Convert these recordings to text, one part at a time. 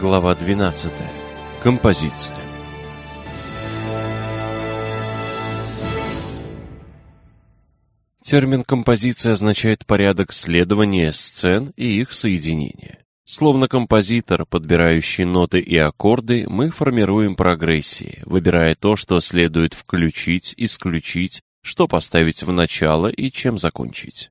Глава 12. Композиция. Термин «композиция» означает порядок следования сцен и их соединения. Словно композитор, подбирающий ноты и аккорды, мы формируем прогрессии, выбирая то, что следует включить, исключить, что поставить в начало и чем закончить.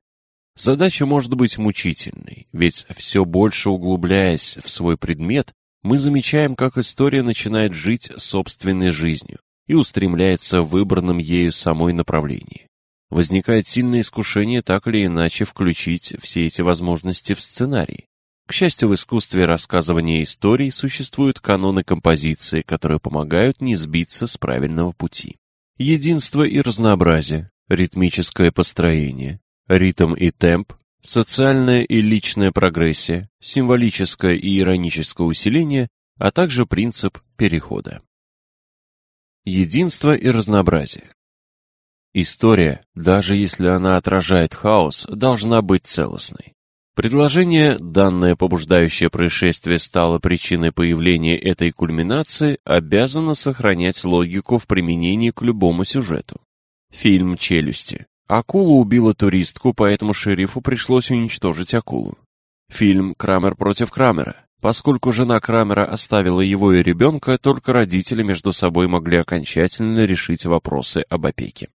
Задача может быть мучительной, ведь все больше углубляясь в свой предмет, мы замечаем, как история начинает жить собственной жизнью и устремляется в выбранном ею самой направлении. Возникает сильное искушение так или иначе включить все эти возможности в сценарий. К счастью, в искусстве рассказывания историй существуют каноны композиции, которые помогают не сбиться с правильного пути. Единство и разнообразие, ритмическое построение, ритм и темп, социальная и личная прогрессия, символическое и ироническое усиление, а также принцип перехода. Единство и разнообразие. История, даже если она отражает хаос, должна быть целостной. Предложение, данное побуждающее происшествие стало причиной появления этой кульминации, обязано сохранять логику в применении к любому сюжету. Фильм «Челюсти» Акула убила туристку, поэтому шерифу пришлось уничтожить акулу. Фильм «Крамер против Крамера». Поскольку жена Крамера оставила его и ребенка, только родители между собой могли окончательно решить вопросы об опеке.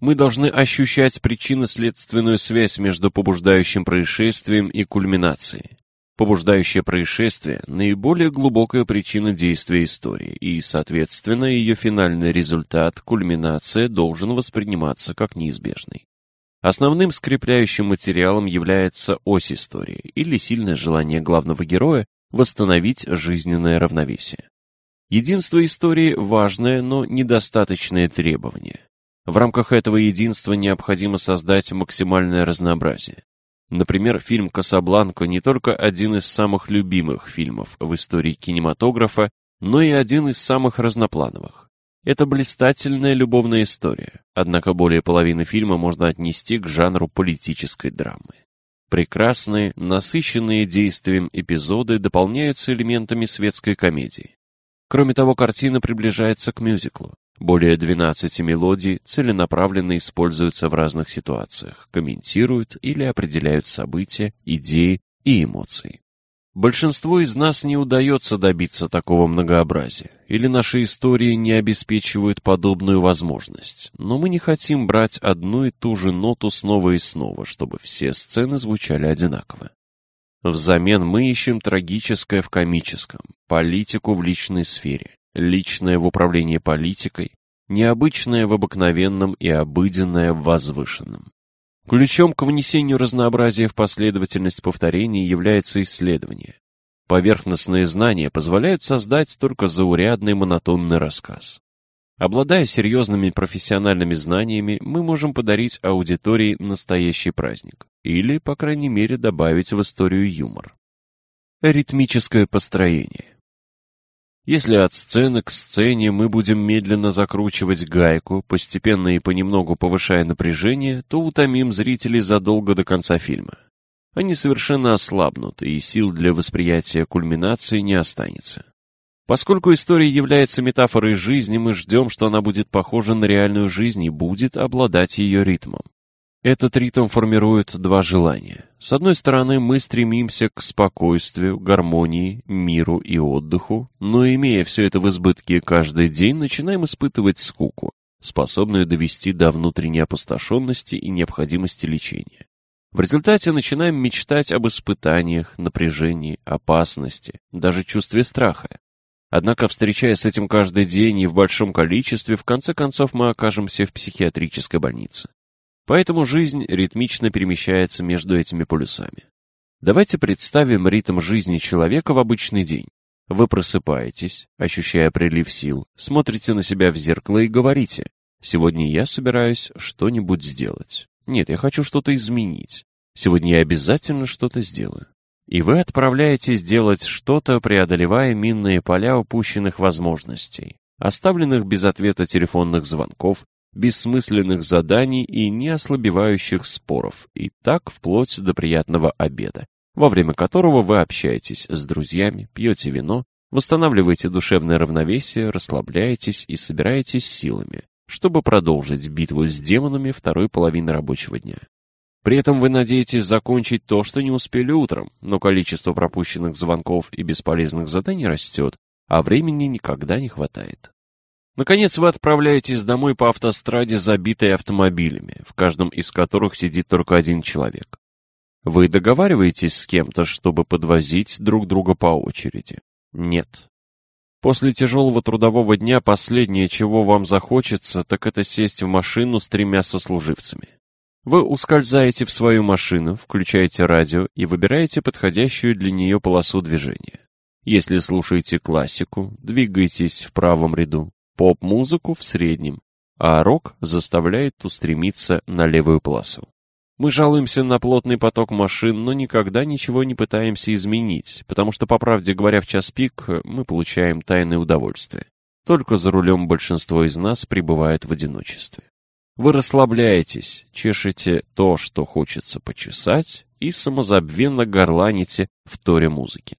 Мы должны ощущать причинно-следственную связь между побуждающим происшествием и кульминацией. Побуждающее происшествие – наиболее глубокая причина действия истории, и, соответственно, ее финальный результат, кульминация, должен восприниматься как неизбежный. Основным скрепляющим материалом является ось истории или сильное желание главного героя восстановить жизненное равновесие. Единство истории – важное, но недостаточное требование. В рамках этого единства необходимо создать максимальное разнообразие. Например, фильм «Касабланка» не только один из самых любимых фильмов в истории кинематографа, но и один из самых разноплановых. Это блистательная любовная история, однако более половины фильма можно отнести к жанру политической драмы. Прекрасные, насыщенные действием эпизоды дополняются элементами светской комедии. Кроме того, картина приближается к мюзиклу. Более 12 мелодий целенаправленно используются в разных ситуациях, комментируют или определяют события, идеи и эмоции. Большинству из нас не удается добиться такого многообразия, или наши истории не обеспечивают подобную возможность, но мы не хотим брать одну и ту же ноту снова и снова, чтобы все сцены звучали одинаково. Взамен мы ищем трагическое в комическом, политику в личной сфере, личное в управлении политикой, необычное в обыкновенном и обыденное в возвышенном. Ключом к внесению разнообразия в последовательность повторений является исследование. Поверхностные знания позволяют создать только заурядный монотонный рассказ. Обладая серьезными профессиональными знаниями, мы можем подарить аудитории настоящий праздник, или, по крайней мере, добавить в историю юмор. Ритмическое построение. Если от сцены к сцене мы будем медленно закручивать гайку, постепенно и понемногу повышая напряжение, то утомим зрителей задолго до конца фильма. Они совершенно ослабнут, и сил для восприятия кульминации не останется. Поскольку история является метафорой жизни, мы ждем, что она будет похожа на реальную жизнь и будет обладать ее ритмом. Этот ритм формирует два желания. С одной стороны, мы стремимся к спокойствию, гармонии, миру и отдыху, но имея все это в избытке каждый день, начинаем испытывать скуку, способную довести до внутренней опустошенности и необходимости лечения. В результате начинаем мечтать об испытаниях, напряжении, опасности, даже чувстве страха. Однако, встречаясь с этим каждый день и в большом количестве, в конце концов мы окажемся в психиатрической больнице. Поэтому жизнь ритмично перемещается между этими полюсами. Давайте представим ритм жизни человека в обычный день. Вы просыпаетесь, ощущая прилив сил, смотрите на себя в зеркало и говорите, «Сегодня я собираюсь что-нибудь сделать. Нет, я хочу что-то изменить. Сегодня я обязательно что-то сделаю». И вы отправляетесь делать что-то, преодолевая минные поля упущенных возможностей, оставленных без ответа телефонных звонков, бессмысленных заданий и неослабевающих споров, и так вплоть до приятного обеда, во время которого вы общаетесь с друзьями, пьете вино, восстанавливаете душевное равновесие, расслабляетесь и собираетесь силами, чтобы продолжить битву с демонами второй половины рабочего дня. При этом вы надеетесь закончить то, что не успели утром, но количество пропущенных звонков и бесполезных заданий растет, а времени никогда не хватает. Наконец вы отправляетесь домой по автостраде, забитой автомобилями, в каждом из которых сидит только один человек. Вы договариваетесь с кем-то, чтобы подвозить друг друга по очереди? Нет. После тяжелого трудового дня последнее, чего вам захочется, так это сесть в машину с тремя сослуживцами. Вы ускользаете в свою машину, включаете радио и выбираете подходящую для нее полосу движения. Если слушаете классику, двигаетесь в правом ряду, поп-музыку в среднем, а рок заставляет устремиться на левую полосу. Мы жалуемся на плотный поток машин, но никогда ничего не пытаемся изменить, потому что, по правде говоря, в час пик мы получаем тайное удовольствие. Только за рулем большинство из нас пребывает в одиночестве. Вы расслабляетесь, чешете то, что хочется почесать, и самозабвенно горланите в торе музыки.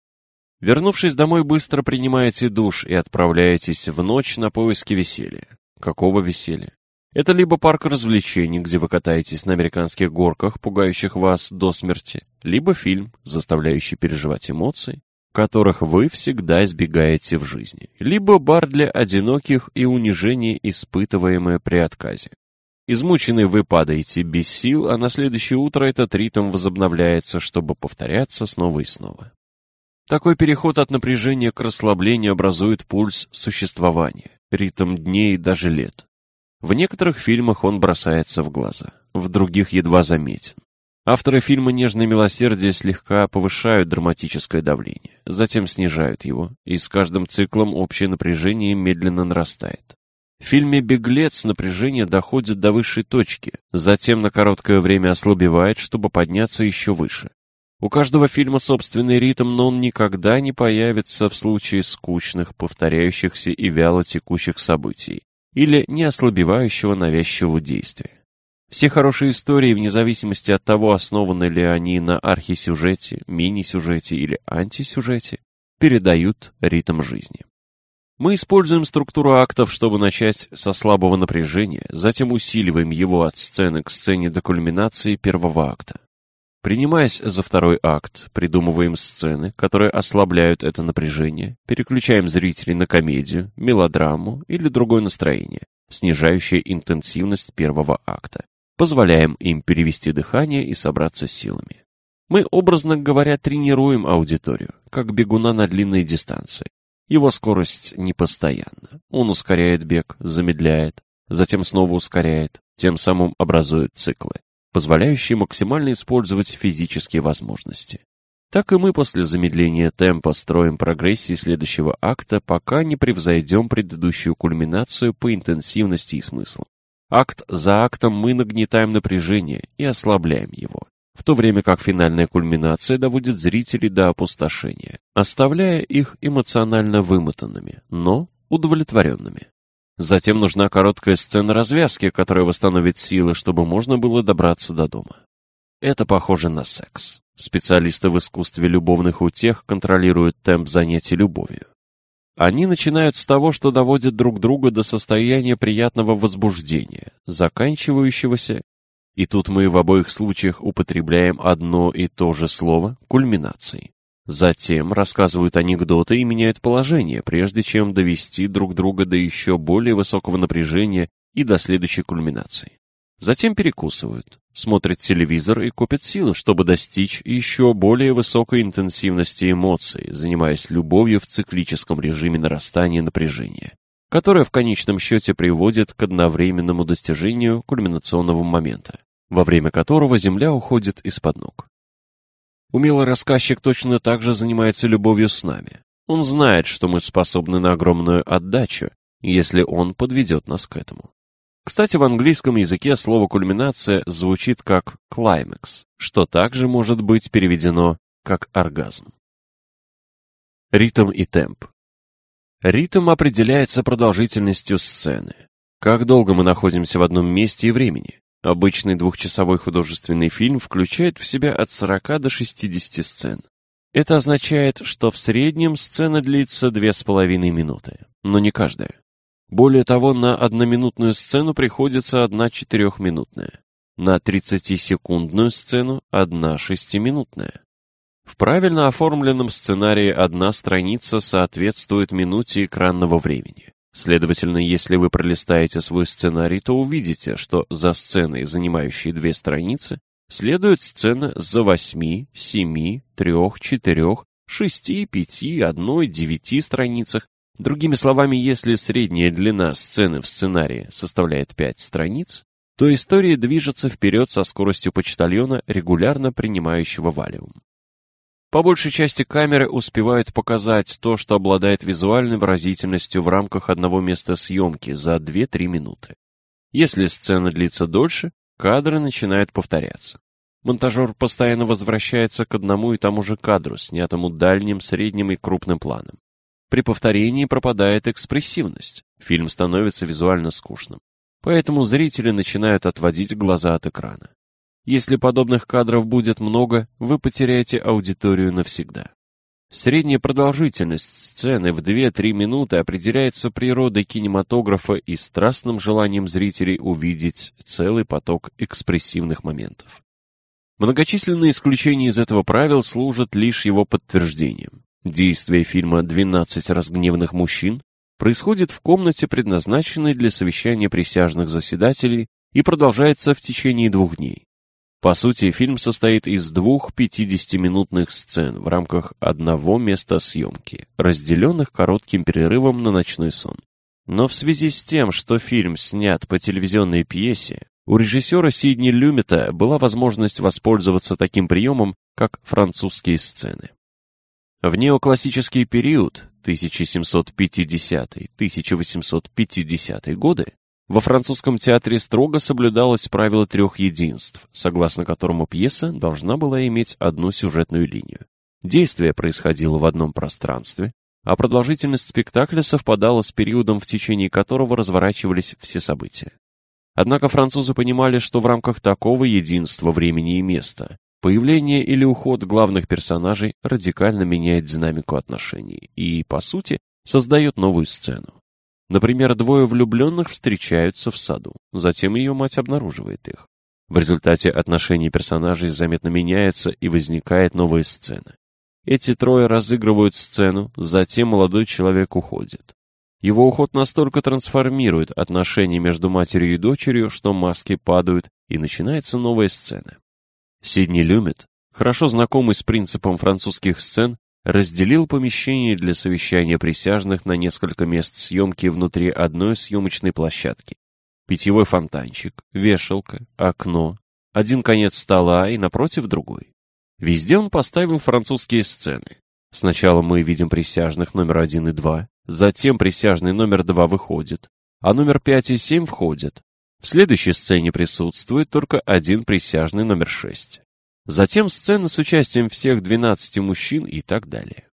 Вернувшись домой, быстро принимаете душ и отправляетесь в ночь на поиски веселья. Какого веселья? Это либо парк развлечений, где вы катаетесь на американских горках, пугающих вас до смерти, либо фильм, заставляющий переживать эмоции, которых вы всегда избегаете в жизни, либо бар для одиноких и унижение, испытываемое при отказе. Измученный вы падаете без сил, а на следующее утро этот ритм возобновляется, чтобы повторяться снова и снова. Такой переход от напряжения к расслаблению образует пульс существования, ритм дней и даже лет. В некоторых фильмах он бросается в глаза, в других едва заметен. Авторы фильма «Нежное милосердие» слегка повышают драматическое давление, затем снижают его, и с каждым циклом общее напряжение медленно нарастает. В фильме «Беглец» напряжение доходит до высшей точки, затем на короткое время ослабевает, чтобы подняться еще выше. У каждого фильма собственный ритм, но он никогда не появится в случае скучных, повторяющихся и вяло текущих событий или не ослабевающего навязчивого действия. Все хорошие истории, вне зависимости от того, основаны ли они на архисюжете, мини-сюжете или антисюжете, передают ритм жизни. Мы используем структуру актов, чтобы начать со слабого напряжения, затем усиливаем его от сцены к сцене до кульминации первого акта. Принимаясь за второй акт, придумываем сцены, которые ослабляют это напряжение, переключаем зрителей на комедию, мелодраму или другое настроение, снижающее интенсивность первого акта. Позволяем им перевести дыхание и собраться силами. Мы, образно говоря, тренируем аудиторию, как бегуна на длинной дистанции. Его скорость непостоянна. Он ускоряет бег, замедляет, затем снова ускоряет, тем самым образует циклы позволяющие максимально использовать физические возможности. Так и мы после замедления темпа строим прогрессии следующего акта, пока не превзойдем предыдущую кульминацию по интенсивности и смыслу. Акт за актом мы нагнетаем напряжение и ослабляем его, в то время как финальная кульминация доводит зрителей до опустошения, оставляя их эмоционально вымотанными, но удовлетворенными. Затем нужна короткая сцена развязки, которая восстановит силы, чтобы можно было добраться до дома. Это похоже на секс. Специалисты в искусстве любовных утех контролируют темп занятий любовью. Они начинают с того, что доводят друг друга до состояния приятного возбуждения, заканчивающегося, и тут мы в обоих случаях употребляем одно и то же слово – кульминацией. Затем рассказывают анекдоты и меняют положение, прежде чем довести друг друга до еще более высокого напряжения и до следующей кульминации. Затем перекусывают, смотрят телевизор и копят силы, чтобы достичь еще более высокой интенсивности эмоций, занимаясь любовью в циклическом режиме нарастания напряжения, которое в конечном счете приводит к одновременному достижению кульминационного момента, во время которого Земля уходит из-под ног. Умелый рассказчик точно так же занимается любовью с нами. Он знает, что мы способны на огромную отдачу, если он подведет нас к этому. Кстати, в английском языке слово «кульминация» звучит как «climax», что также может быть переведено как «оргазм». Ритм и темп. Ритм определяется продолжительностью сцены. Как долго мы находимся в одном месте и времени. Обычный двухчасовой художественный фильм включает в себя от 40 до 60 сцен. Это означает, что в среднем сцена длится 2,5 минуты, но не каждая. Более того, на одноминутную сцену приходится одна четырехминутная, на 30-секундную сцену одна шестиминутная. В правильно оформленном сценарии одна страница соответствует минуте экранного времени. Следовательно, если вы пролистаете свой сценарий, то увидите, что за сценой, занимающей две страницы, следует сцена за восьми, семи, трех, четырех, шести, пяти, одной, девяти страницах. Другими словами, если средняя длина сцены в сценарии составляет пять страниц, то история движется вперед со скоростью почтальона, регулярно принимающего валиум. По большей части камеры успевают показать то, что обладает визуальной выразительностью в рамках одного места съемки за 2-3 минуты. Если сцена длится дольше, кадры начинают повторяться. Монтажер постоянно возвращается к одному и тому же кадру, снятому дальним, средним и крупным планом. При повторении пропадает экспрессивность, фильм становится визуально скучным. Поэтому зрители начинают отводить глаза от экрана. Если подобных кадров будет много, вы потеряете аудиторию навсегда. Средняя продолжительность сцены в 2-3 минуты определяется природой кинематографа и страстным желанием зрителей увидеть целый поток экспрессивных моментов. Многочисленные исключения из этого правил служат лишь его подтверждением. Действие фильма «12 разгневанных мужчин» происходит в комнате, предназначенной для совещания присяжных заседателей, и продолжается в течение двух дней. По сути, фильм состоит из двух 50-минутных сцен в рамках одного места съемки, разделенных коротким перерывом на ночной сон. Но в связи с тем, что фильм снят по телевизионной пьесе, у режиссера Сидни Люмета была возможность воспользоваться таким приемом, как французские сцены. В неоклассический период 1750-1850 годы во французском театре строго соблюдалось правило трех единств, согласно которому пьеса должна была иметь одну сюжетную линию. Действие происходило в одном пространстве, а продолжительность спектакля совпадала с периодом, в течение которого разворачивались все события. Однако французы понимали, что в рамках такого единства времени и места появление или уход главных персонажей радикально меняет динамику отношений и, по сути, создает новую сцену. Например, двое влюбленных встречаются в саду, затем ее мать обнаруживает их. В результате отношения персонажей заметно меняются и возникает новая сцена. Эти трое разыгрывают сцену, затем молодой человек уходит. Его уход настолько трансформирует отношения между матерью и дочерью, что маски падают, и начинается новая сцена. Сидни Люмет, хорошо знакомый с принципом французских сцен, разделил помещение для совещания присяжных на несколько мест съемки внутри одной съемочной площадки. Питьевой фонтанчик, вешалка, окно, один конец стола и напротив другой. Везде он поставил французские сцены. Сначала мы видим присяжных номер один и два, затем присяжный номер два выходит, а номер пять и семь входят. В следующей сцене присутствует только один присяжный номер шесть. Затем сцены с участием всех 12 мужчин и так далее.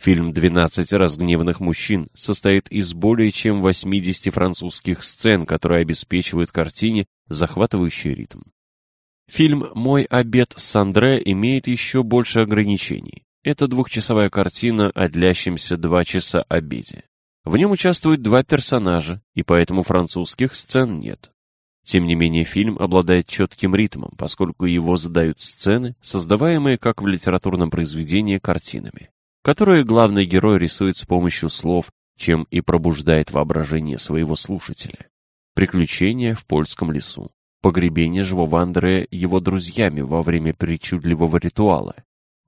Фильм «12 разгневанных мужчин» состоит из более чем 80 французских сцен, которые обеспечивают картине захватывающий ритм. Фильм «Мой обед с Андре» имеет еще больше ограничений. Это двухчасовая картина о длящемся два часа обеде. В нем участвуют два персонажа, и поэтому французских сцен нет. Тем не менее, фильм обладает четким ритмом, поскольку его задают сцены, создаваемые, как в литературном произведении, картинами, которые главный герой рисует с помощью слов, чем и пробуждает воображение своего слушателя. Приключения в польском лесу. Погребение живого Андрея его друзьями во время причудливого ритуала.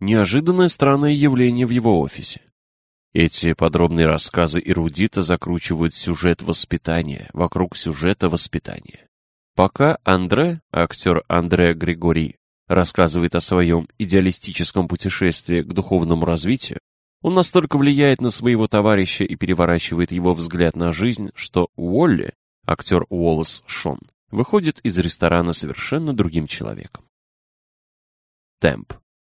Неожиданное странное явление в его офисе. Эти подробные рассказы эрудита закручивают сюжет воспитания вокруг сюжета воспитания. Пока Андре, актер Андре Григорий, рассказывает о своем идеалистическом путешествии к духовному развитию, он настолько влияет на своего товарища и переворачивает его взгляд на жизнь, что Уолли, актер Уоллес Шон, выходит из ресторана совершенно другим человеком. Темп.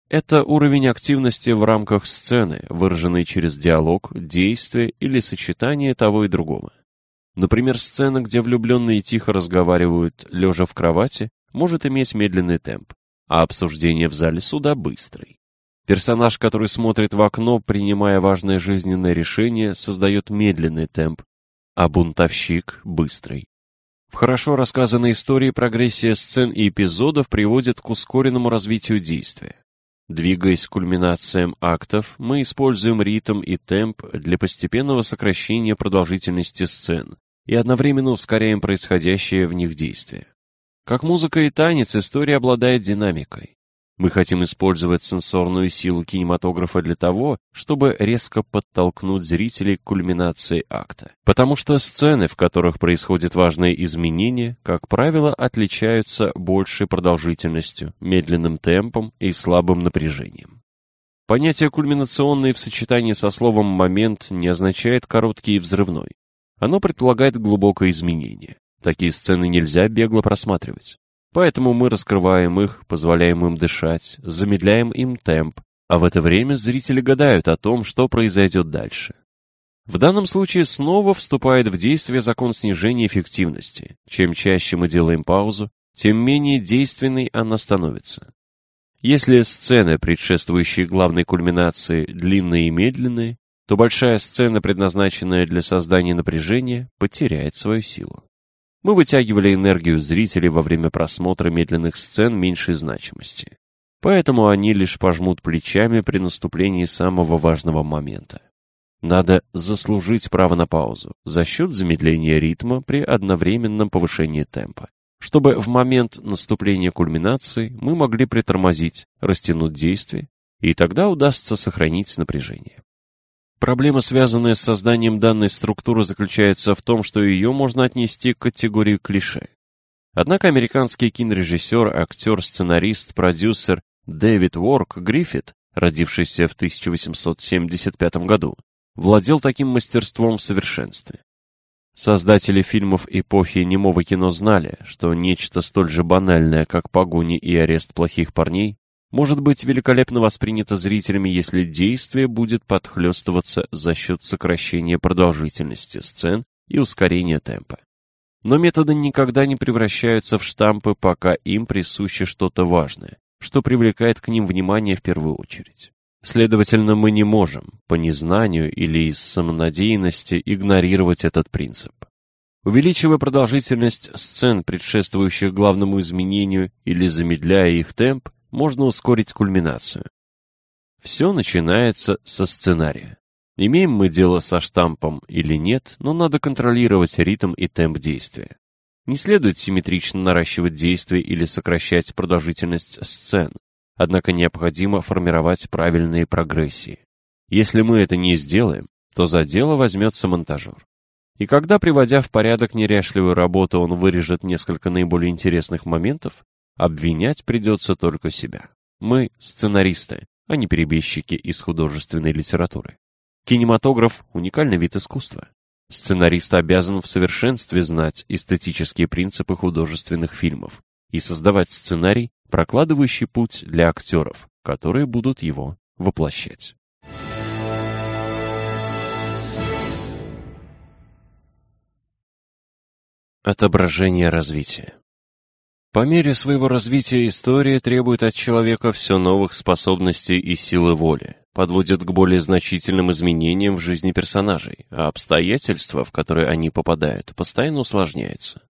Это уровень активности в рамках сцены, выраженный через диалог, действие или сочетание того и другого. Например, сцена, где влюбленные тихо разговаривают, лежа в кровати, может иметь медленный темп, а обсуждение в зале суда быстрый. Персонаж, который смотрит в окно, принимая важное жизненное решение, создает медленный темп, а бунтовщик — быстрый. В хорошо рассказанной истории прогрессия сцен и эпизодов приводит к ускоренному развитию действия. Двигаясь к кульминациям актов, мы используем ритм и темп для постепенного сокращения продолжительности сцен и одновременно ускоряем происходящее в них действие. Как музыка и танец, история обладает динамикой. Мы хотим использовать сенсорную силу кинематографа для того, чтобы резко подтолкнуть зрителей к кульминации акта. Потому что сцены, в которых происходят важные изменения, как правило, отличаются большей продолжительностью, медленным темпом и слабым напряжением. Понятие «кульминационный» в сочетании со словом «момент» не означает короткий и взрывной. Оно предполагает глубокое изменение. Такие сцены нельзя бегло просматривать. Поэтому мы раскрываем их, позволяем им дышать, замедляем им темп, а в это время зрители гадают о том, что произойдет дальше. В данном случае снова вступает в действие закон снижения эффективности. Чем чаще мы делаем паузу, тем менее действенной она становится. Если сцены, предшествующие главной кульминации, длинные и медленные, то большая сцена, предназначенная для создания напряжения, потеряет свою силу. Мы вытягивали энергию зрителей во время просмотра медленных сцен меньшей значимости. Поэтому они лишь пожмут плечами при наступлении самого важного момента. Надо заслужить право на паузу за счет замедления ритма при одновременном повышении темпа, чтобы в момент наступления кульминации мы могли притормозить, растянуть действие, и тогда удастся сохранить напряжение. Проблема, связанная с созданием данной структуры, заключается в том, что ее можно отнести к категории клише. Однако американский кинорежиссер, актер, сценарист, продюсер Дэвид Уорк Гриффит, родившийся в 1875 году, владел таким мастерством в совершенстве. Создатели фильмов эпохи немого кино знали, что нечто столь же банальное, как погони и арест плохих парней, может быть великолепно воспринято зрителями, если действие будет подхлестываться за счет сокращения продолжительности сцен и ускорения темпа. Но методы никогда не превращаются в штампы, пока им присуще что-то важное, что привлекает к ним внимание в первую очередь. Следовательно, мы не можем, по незнанию или из самонадеянности, игнорировать этот принцип. Увеличивая продолжительность сцен, предшествующих главному изменению, или замедляя их темп, можно ускорить кульминацию. Все начинается со сценария. Имеем мы дело со штампом или нет, но надо контролировать ритм и темп действия. Не следует симметрично наращивать действие или сокращать продолжительность сцен, однако необходимо формировать правильные прогрессии. Если мы это не сделаем, то за дело возьмется монтажер. И когда, приводя в порядок неряшливую работу, он вырежет несколько наиболее интересных моментов, Обвинять придется только себя. Мы сценаристы, а не перебежчики из художественной литературы. Кинематограф – уникальный вид искусства. Сценарист обязан в совершенстве знать эстетические принципы художественных фильмов и создавать сценарий, прокладывающий путь для актеров, которые будут его воплощать. Отображение развития по мере своего развития история требует от человека все новых способностей и силы воли, подводит к более значительным изменениям в жизни персонажей, а обстоятельства, в которые они попадают, постоянно усложняются.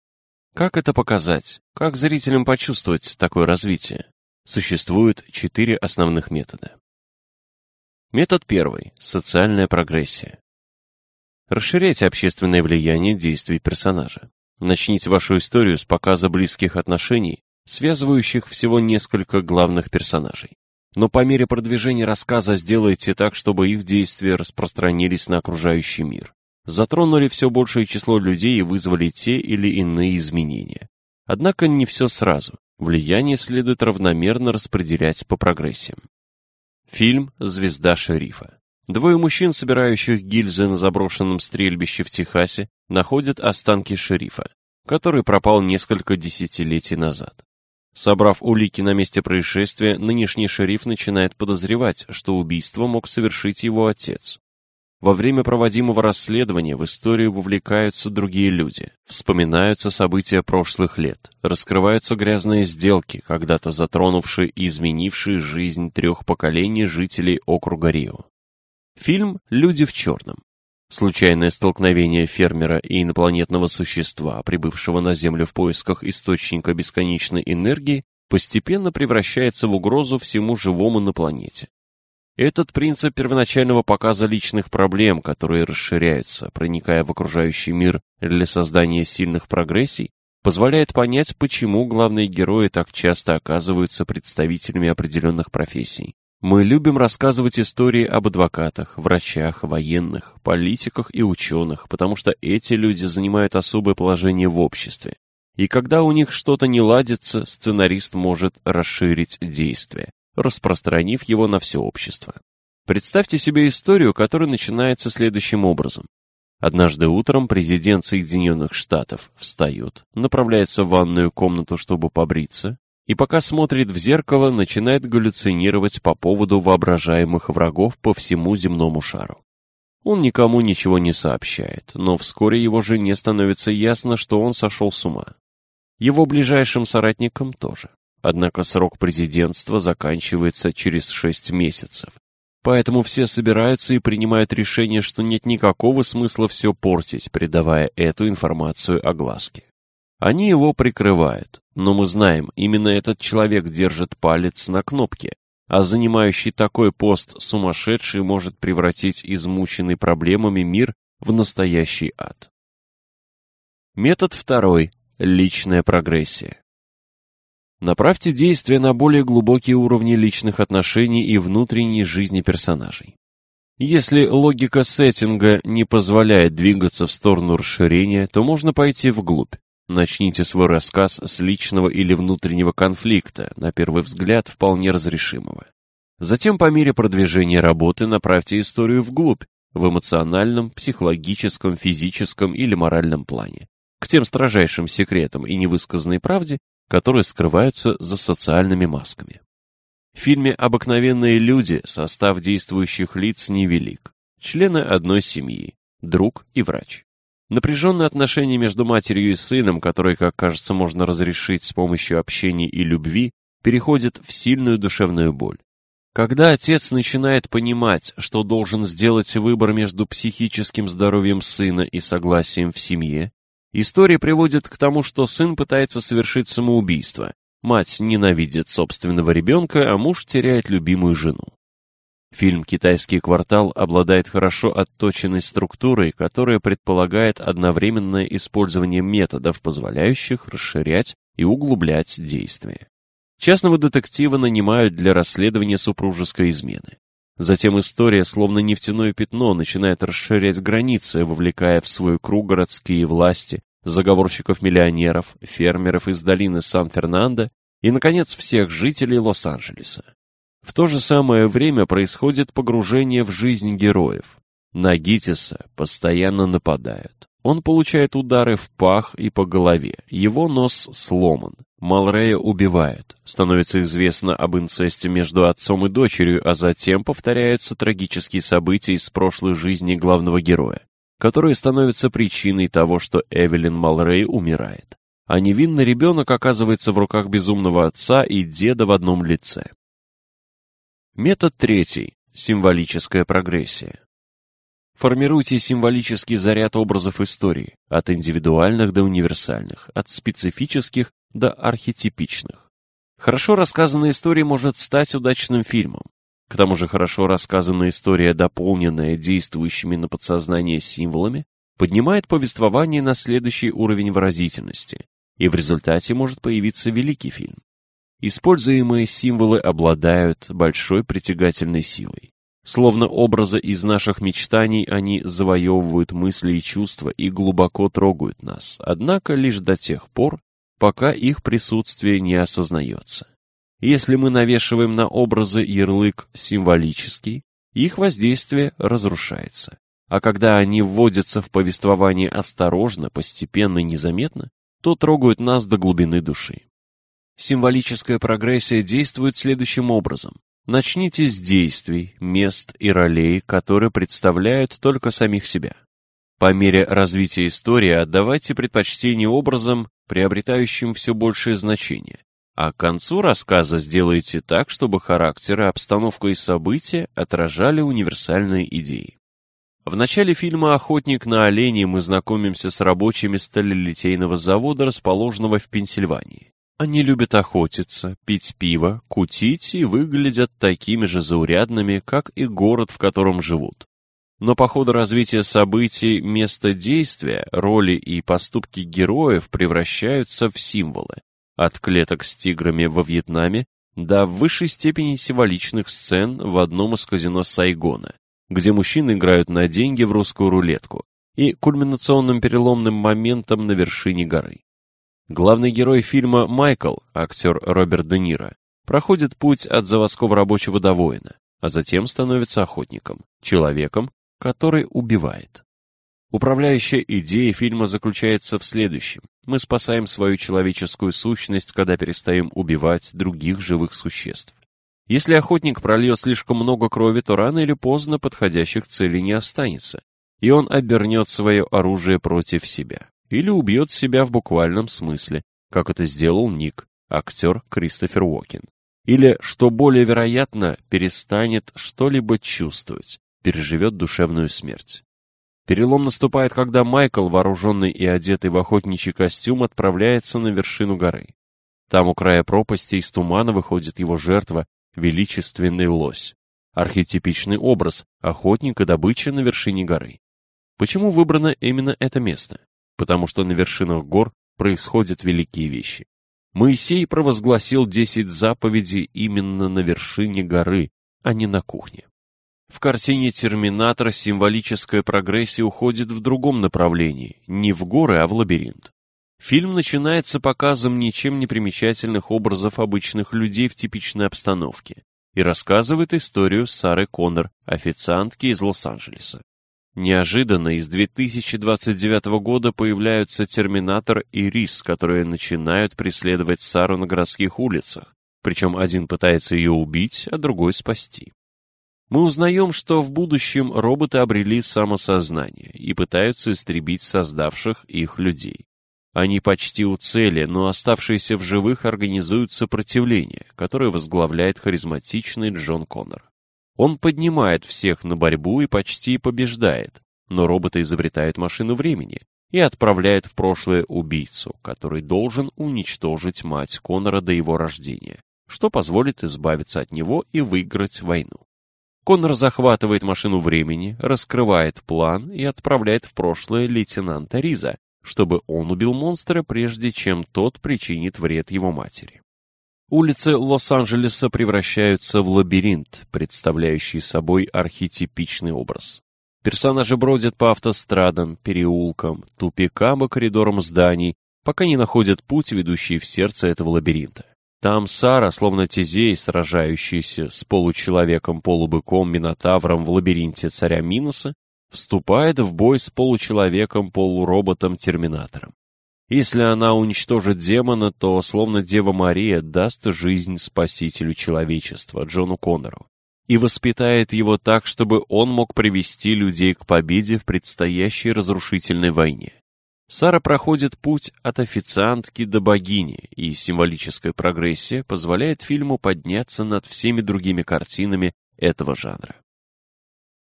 Как это показать? Как зрителям почувствовать такое развитие? Существует четыре основных метода. Метод первый – социальная прогрессия. Расширяйте общественное влияние действий персонажа. Начните вашу историю с показа близких отношений, связывающих всего несколько главных персонажей. Но по мере продвижения рассказа сделайте так, чтобы их действия распространились на окружающий мир. Затронули все большее число людей и вызвали те или иные изменения. Однако не все сразу. Влияние следует равномерно распределять по прогрессиям. Фильм «Звезда шерифа». Двое мужчин, собирающих гильзы на заброшенном стрельбище в Техасе, находят останки шерифа, который пропал несколько десятилетий назад. Собрав улики на месте происшествия, нынешний шериф начинает подозревать, что убийство мог совершить его отец. Во время проводимого расследования в историю вовлекаются другие люди, вспоминаются события прошлых лет, раскрываются грязные сделки, когда-то затронувшие и изменившие жизнь трех поколений жителей округа Рио. Фильм «Люди в черном». Случайное столкновение фермера и инопланетного существа, прибывшего на Землю в поисках источника бесконечной энергии, постепенно превращается в угрозу всему живому на планете. Этот принцип первоначального показа личных проблем, которые расширяются, проникая в окружающий мир для создания сильных прогрессий, позволяет понять, почему главные герои так часто оказываются представителями определенных профессий. Мы любим рассказывать истории об адвокатах, врачах, военных, политиках и ученых, потому что эти люди занимают особое положение в обществе. И когда у них что-то не ладится, сценарист может расширить действие, распространив его на все общество. Представьте себе историю, которая начинается следующим образом. Однажды утром президент Соединенных Штатов встает, направляется в ванную комнату, чтобы побриться, и пока смотрит в зеркало, начинает галлюцинировать по поводу воображаемых врагов по всему земному шару. Он никому ничего не сообщает, но вскоре его жене становится ясно, что он сошел с ума. Его ближайшим соратникам тоже. Однако срок президентства заканчивается через шесть месяцев. Поэтому все собираются и принимают решение, что нет никакого смысла все портить, придавая эту информацию огласке. Они его прикрывают, но мы знаем, именно этот человек держит палец на кнопке, а занимающий такой пост сумасшедший может превратить измученный проблемами мир в настоящий ад. Метод второй. Личная прогрессия. Направьте действия на более глубокие уровни личных отношений и внутренней жизни персонажей. Если логика сеттинга не позволяет двигаться в сторону расширения, то можно пойти вглубь. Начните свой рассказ с личного или внутреннего конфликта, на первый взгляд вполне разрешимого. Затем по мере продвижения работы направьте историю вглубь, в эмоциональном, психологическом, физическом или моральном плане, к тем строжайшим секретам и невысказанной правде, которые скрываются за социальными масками. В фильме «Обыкновенные люди» состав действующих лиц невелик. Члены одной семьи, друг и врач. Напряженные отношения между матерью и сыном, которые, как кажется, можно разрешить с помощью общения и любви, переходят в сильную душевную боль. Когда отец начинает понимать, что должен сделать выбор между психическим здоровьем сына и согласием в семье, История приводит к тому, что сын пытается совершить самоубийство. Мать ненавидит собственного ребенка, а муж теряет любимую жену. Фильм «Китайский квартал» обладает хорошо отточенной структурой, которая предполагает одновременное использование методов, позволяющих расширять и углублять действия. Частного детектива нанимают для расследования супружеской измены. Затем история, словно нефтяное пятно, начинает расширять границы, вовлекая в свой круг городские власти, заговорщиков-миллионеров, фермеров из долины Сан-Фернандо и, наконец, всех жителей Лос-Анджелеса. В то же самое время происходит погружение в жизнь героев. На Гитиса постоянно нападают. Он получает удары в пах и по голове, его нос сломан. Малрея убивают. Становится известно об инцесте между отцом и дочерью, а затем повторяются трагические события из прошлой жизни главного героя, которые становятся причиной того, что Эвелин Малрей умирает. А невинный ребенок оказывается в руках безумного отца и деда в одном лице. Метод третий. Символическая прогрессия. Формируйте символический заряд образов истории, от индивидуальных до универсальных, от специфических до архетипичных. Хорошо рассказанная история может стать удачным фильмом. К тому же хорошо рассказанная история, дополненная действующими на подсознание символами, поднимает повествование на следующий уровень выразительности, и в результате может появиться великий фильм. Используемые символы обладают большой притягательной силой. Словно образы из наших мечтаний, они завоевывают мысли и чувства и глубоко трогают нас, однако лишь до тех пор, пока их присутствие не осознается. Если мы навешиваем на образы ярлык «символический», их воздействие разрушается. А когда они вводятся в повествование осторожно, постепенно и незаметно, то трогают нас до глубины души. Символическая прогрессия действует следующим образом. Начните с действий, мест и ролей, которые представляют только самих себя. По мере развития истории отдавайте предпочтение образам, приобретающим все большее значение, а к концу рассказа сделайте так, чтобы характеры, обстановка и события отражали универсальные идеи. В начале фильма «Охотник на оленей» мы знакомимся с рабочими сталелитейного завода, расположенного в Пенсильвании. Они любят охотиться, пить пиво, кутить и выглядят такими же заурядными, как и город, в котором живут. Но по ходу развития событий место действия, роли и поступки героев превращаются в символы. От клеток с тиграми во Вьетнаме до высшей степени символичных сцен в одном из казино Сайгона где мужчины играют на деньги в русскую рулетку, и кульминационным переломным моментом на вершине горы. Главный герой фильма Майкл, актер Роберт Де Ниро, проходит путь от заводского рабочего до воина, а затем становится охотником, человеком, который убивает. Управляющая идея фильма заключается в следующем. Мы спасаем свою человеческую сущность, когда перестаем убивать других живых существ. Если охотник прольет слишком много крови, то рано или поздно подходящих целей не останется, и он обернет свое оружие против себя. Или убьет себя в буквальном смысле, как это сделал Ник, актер Кристофер Уокен. Или, что более вероятно, перестанет что-либо чувствовать, переживет душевную смерть. Перелом наступает, когда Майкл, вооруженный и одетый в охотничий костюм, отправляется на вершину горы. Там у края пропасти из тумана выходит его жертва, величественный лось. Архетипичный образ охотника добычи на вершине горы. Почему выбрано именно это место? Потому что на вершинах гор происходят великие вещи. Моисей провозгласил десять заповедей именно на вершине горы, а не на кухне. В картине «Терминатор» символическая прогрессия уходит в другом направлении, не в горы, а в лабиринт. Фильм начинается показом ничем не примечательных образов обычных людей в типичной обстановке и рассказывает историю Сары Коннор, официантки из Лос-Анджелеса. Неожиданно из 2029 года появляются Терминатор и Рис, которые начинают преследовать Сару на городских улицах, причем один пытается ее убить, а другой спасти. Мы узнаем, что в будущем роботы обрели самосознание и пытаются истребить создавших их людей. Они почти у цели, но оставшиеся в живых организуют сопротивление, которое возглавляет харизматичный Джон Коннор. Он поднимает всех на борьбу и почти побеждает, но роботы изобретают машину времени и отправляют в прошлое убийцу, который должен уничтожить мать Коннора до его рождения, что позволит избавиться от него и выиграть войну. Коннор захватывает машину времени, раскрывает план и отправляет в прошлое лейтенанта Риза, чтобы он убил монстра, прежде чем тот причинит вред его матери. Улицы Лос-Анджелеса превращаются в лабиринт, представляющий собой архетипичный образ. Персонажи бродят по автострадам, переулкам, тупикам и коридорам зданий, пока не находят путь, ведущий в сердце этого лабиринта. Там Сара, словно Тизей, сражающийся с получеловеком-полубыком Минотавром в лабиринте царя Минуса, вступает в бой с получеловеком-полуроботом-терминатором. Если она уничтожит демона, то, словно Дева Мария, даст жизнь спасителю человечества, Джону Коннору, и воспитает его так, чтобы он мог привести людей к победе в предстоящей разрушительной войне. Сара проходит путь от официантки до богини, и символическая прогрессия позволяет фильму подняться над всеми другими картинами этого жанра.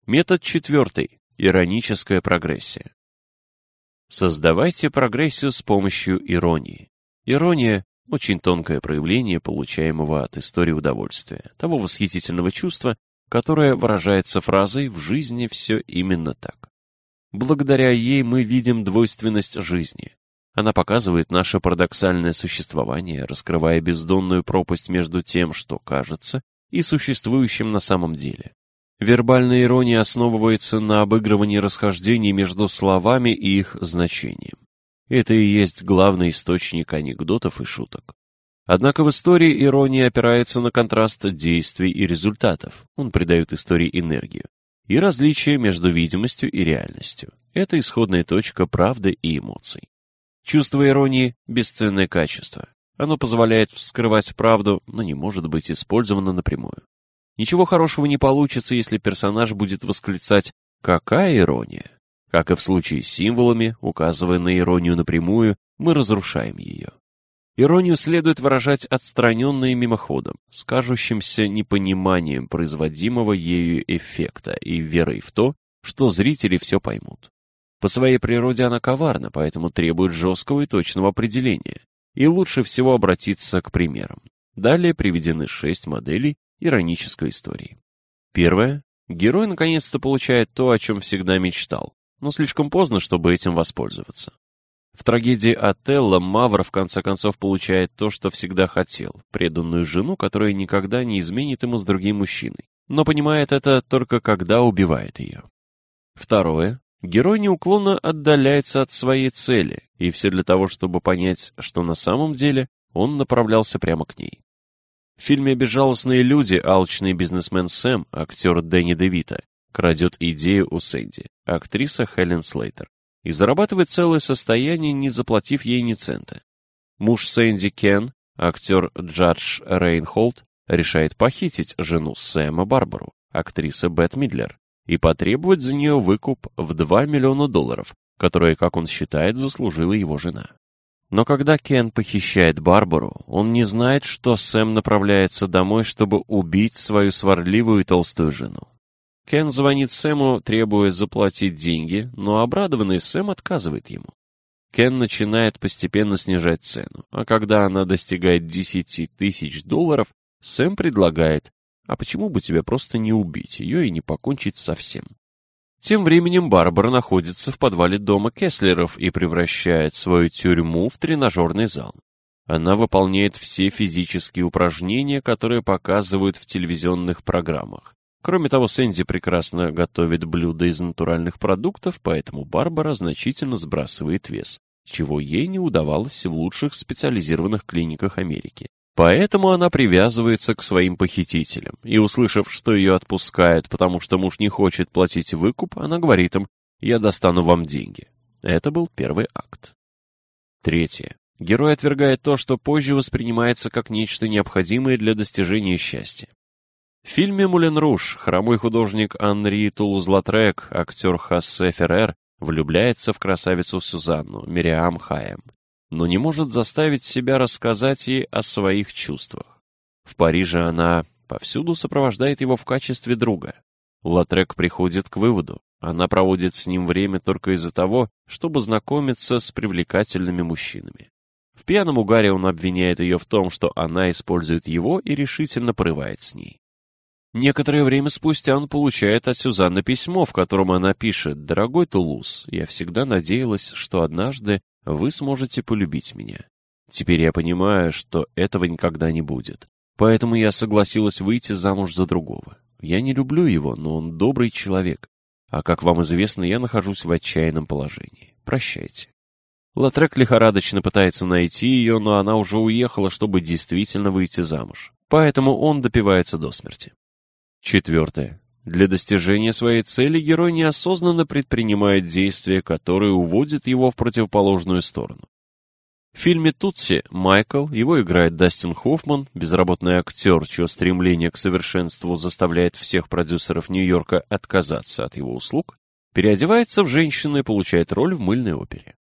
Метод четвертый. Ироническая прогрессия. Создавайте прогрессию с помощью иронии. Ирония – очень тонкое проявление получаемого от истории удовольствия, того восхитительного чувства, которое выражается фразой «в жизни все именно так». Благодаря ей мы видим двойственность жизни. Она показывает наше парадоксальное существование, раскрывая бездонную пропасть между тем, что кажется, и существующим на самом деле. Вербальная ирония основывается на обыгрывании расхождений между словами и их значением. Это и есть главный источник анекдотов и шуток. Однако в истории ирония опирается на контраст действий и результатов. Он придает истории энергию. И различие между видимостью и реальностью. Это исходная точка правды и эмоций. Чувство иронии – бесценное качество. Оно позволяет вскрывать правду, но не может быть использовано напрямую. Ничего хорошего не получится, если персонаж будет восклицать «Какая ирония?». Как и в случае с символами, указывая на иронию напрямую, мы разрушаем ее. Иронию следует выражать отстраненно и мимоходом, с непониманием производимого ею эффекта и верой в то, что зрители все поймут. По своей природе она коварна, поэтому требует жесткого и точного определения, и лучше всего обратиться к примерам. Далее приведены шесть моделей иронической истории. Первое. Герой наконец-то получает то, о чем всегда мечтал, но слишком поздно, чтобы этим воспользоваться. В трагедии Отелло Мавр в конце концов получает то, что всегда хотел, преданную жену, которая никогда не изменит ему с другим мужчиной, но понимает это только когда убивает ее. Второе. Герой неуклонно отдаляется от своей цели, и все для того, чтобы понять, что на самом деле он направлялся прямо к ней. В фильме «Безжалостные люди» алчный бизнесмен Сэм, актер Дэнни Девита, крадет идею у Сэнди, актриса Хелен Слейтер, и зарабатывает целое состояние, не заплатив ей ни цента. Муж Сэнди Кен, актер Джадж Рейнхолд, решает похитить жену Сэма Барбару, актриса Бет Мидлер, и потребовать за нее выкуп в 2 миллиона долларов, которые, как он считает, заслужила его жена. Но когда Кен похищает Барбару, он не знает, что Сэм направляется домой, чтобы убить свою сварливую и толстую жену. Кен звонит Сэму, требуя заплатить деньги, но обрадованный Сэм отказывает ему. Кен начинает постепенно снижать цену, а когда она достигает 10 тысяч долларов, Сэм предлагает, а почему бы тебе просто не убить ее и не покончить совсем? Тем временем Барбара находится в подвале дома Кеслеров и превращает свою тюрьму в тренажерный зал. Она выполняет все физические упражнения, которые показывают в телевизионных программах. Кроме того, Сэнди прекрасно готовит блюда из натуральных продуктов, поэтому Барбара значительно сбрасывает вес, чего ей не удавалось в лучших специализированных клиниках Америки. Поэтому она привязывается к своим похитителям, и, услышав, что ее отпускают, потому что муж не хочет платить выкуп, она говорит им «Я достану вам деньги». Это был первый акт. Третье. Герой отвергает то, что позже воспринимается как нечто необходимое для достижения счастья. В фильме «Мулен Руж» хромой художник Анри Тулуз-Латрек, актер Хассе Феррер, влюбляется в красавицу Сюзанну, Мириам Хаем но не может заставить себя рассказать ей о своих чувствах. В Париже она повсюду сопровождает его в качестве друга. Латрек приходит к выводу, она проводит с ним время только из-за того, чтобы знакомиться с привлекательными мужчинами. В пьяном угаре он обвиняет ее в том, что она использует его и решительно порывает с ней. Некоторое время спустя он получает от Сюзанны письмо, в котором она пишет «Дорогой Тулус, я всегда надеялась, что однажды вы сможете полюбить меня. Теперь я понимаю, что этого никогда не будет. Поэтому я согласилась выйти замуж за другого. Я не люблю его, но он добрый человек. А как вам известно, я нахожусь в отчаянном положении. Прощайте. Латрек лихорадочно пытается найти ее, но она уже уехала, чтобы действительно выйти замуж. Поэтому он допивается до смерти. Четвертое. Для достижения своей цели герой неосознанно предпринимает действия, которые уводят его в противоположную сторону. В фильме «Тутси» Майкл, его играет Дастин Хоффман, безработный актер, чье стремление к совершенству заставляет всех продюсеров Нью-Йорка отказаться от его услуг, переодевается в женщину и получает роль в мыльной опере.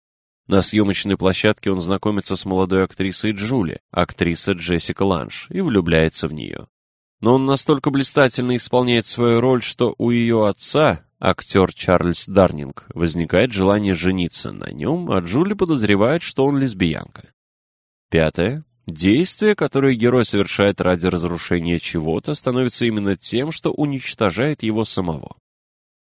На съемочной площадке он знакомится с молодой актрисой Джули, актриса Джессика Ланш, и влюбляется в нее но он настолько блистательно исполняет свою роль, что у ее отца, актер Чарльз Дарнинг, возникает желание жениться на нем, а Джули подозревает, что он лесбиянка. Пятое. Действие, которое герой совершает ради разрушения чего-то, становится именно тем, что уничтожает его самого.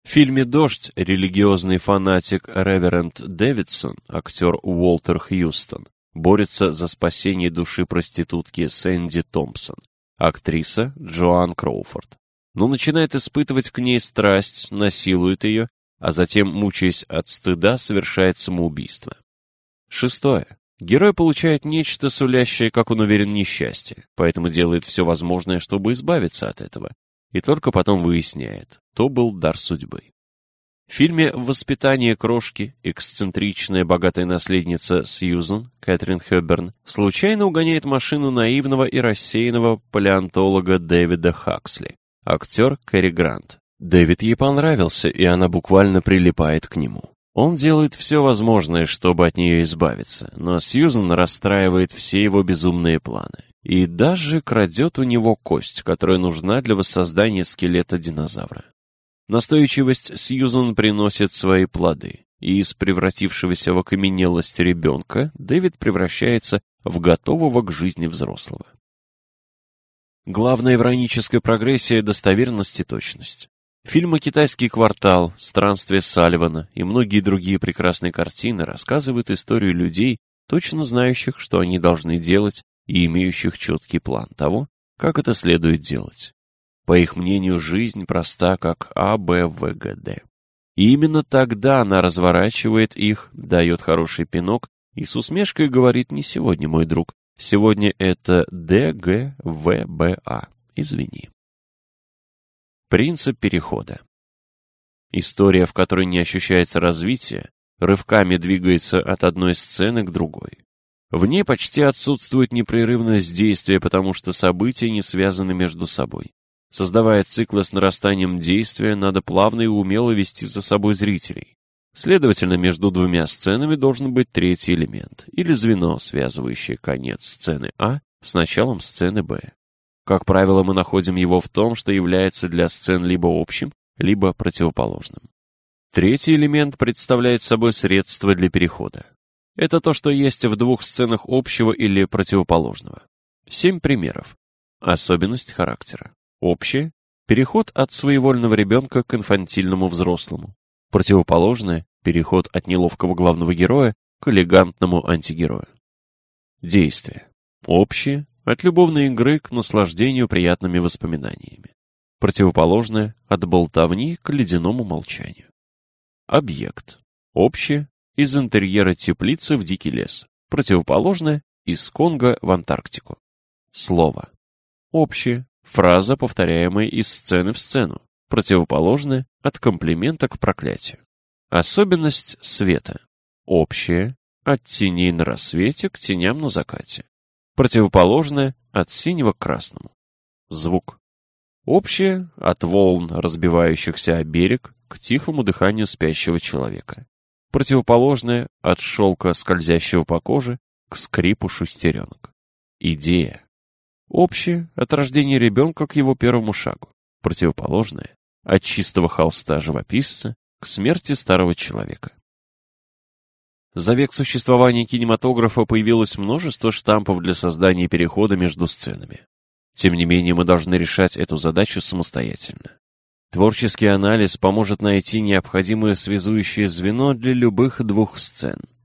В фильме «Дождь» религиозный фанатик Реверенд Дэвидсон, актер Уолтер Хьюстон, борется за спасение души проститутки Сэнди Томпсон, актриса Джоан Кроуфорд. Но начинает испытывать к ней страсть, насилует ее, а затем, мучаясь от стыда, совершает самоубийство. Шестое. Герой получает нечто, сулящее, как он уверен, несчастье, поэтому делает все возможное, чтобы избавиться от этого, и только потом выясняет, то был дар судьбы. В фильме «Воспитание крошки» эксцентричная богатая наследница Сьюзан, Кэтрин Хэбберн, случайно угоняет машину наивного и рассеянного палеонтолога Дэвида Хаксли, Актер Кэрри Грант. Дэвид ей понравился, и она буквально прилипает к нему. Он делает все возможное, чтобы от нее избавиться, но Сьюзан расстраивает все его безумные планы. И даже крадет у него кость, которая нужна для воссоздания скелета динозавра. Настойчивость Сьюзан приносит свои плоды, и из превратившегося в окаменелость ребенка Дэвид превращается в готового к жизни взрослого. Главная ироническая прогрессия — достоверность и точность. Фильмы «Китайский квартал», «Странствие Салливана» и многие другие прекрасные картины рассказывают историю людей, точно знающих, что они должны делать, и имеющих четкий план того, как это следует делать. По их мнению, жизнь проста, как А, Б, В, Г, Д. И именно тогда она разворачивает их, дает хороший пинок и с усмешкой говорит «Не сегодня, мой друг, сегодня это Д, Г, В, Б, А. Извини». Принцип перехода. История, в которой не ощущается развитие, рывками двигается от одной сцены к другой. В ней почти отсутствует непрерывность действия, потому что события не связаны между собой. Создавая циклы с нарастанием действия, надо плавно и умело вести за собой зрителей. Следовательно, между двумя сценами должен быть третий элемент, или звено, связывающее конец сцены А с началом сцены Б. Как правило, мы находим его в том, что является для сцен либо общим, либо противоположным. Третий элемент представляет собой средство для перехода. Это то, что есть в двух сценах общего или противоположного. Семь примеров. Особенность характера. Общее – переход от своевольного ребенка к инфантильному взрослому. Противоположное – переход от неловкого главного героя к элегантному антигерою. Действие. Общее от любовной игры к наслаждению приятными воспоминаниями. Противоположное – от болтовни к ледяному молчанию. Объект. Общее – из интерьера теплицы в дикий лес. Противоположное – из Конго в Антарктику. Слово. Общее – фраза, повторяемая из сцены в сцену. Противоположное – от комплимента к проклятию. Особенность света. Общее – от теней на рассвете к теням на закате противоположное от синего к красному. Звук. Общее от волн, разбивающихся о берег, к тихому дыханию спящего человека. Противоположное от шелка, скользящего по коже, к скрипу шестеренок. Идея. Общее от рождения ребенка к его первому шагу. Противоположное от чистого холста живописца к смерти старого человека. За век существования кинематографа появилось множество штампов для создания перехода между сценами. Тем не менее, мы должны решать эту задачу самостоятельно. Творческий анализ поможет найти необходимое связующее звено для любых двух сцен –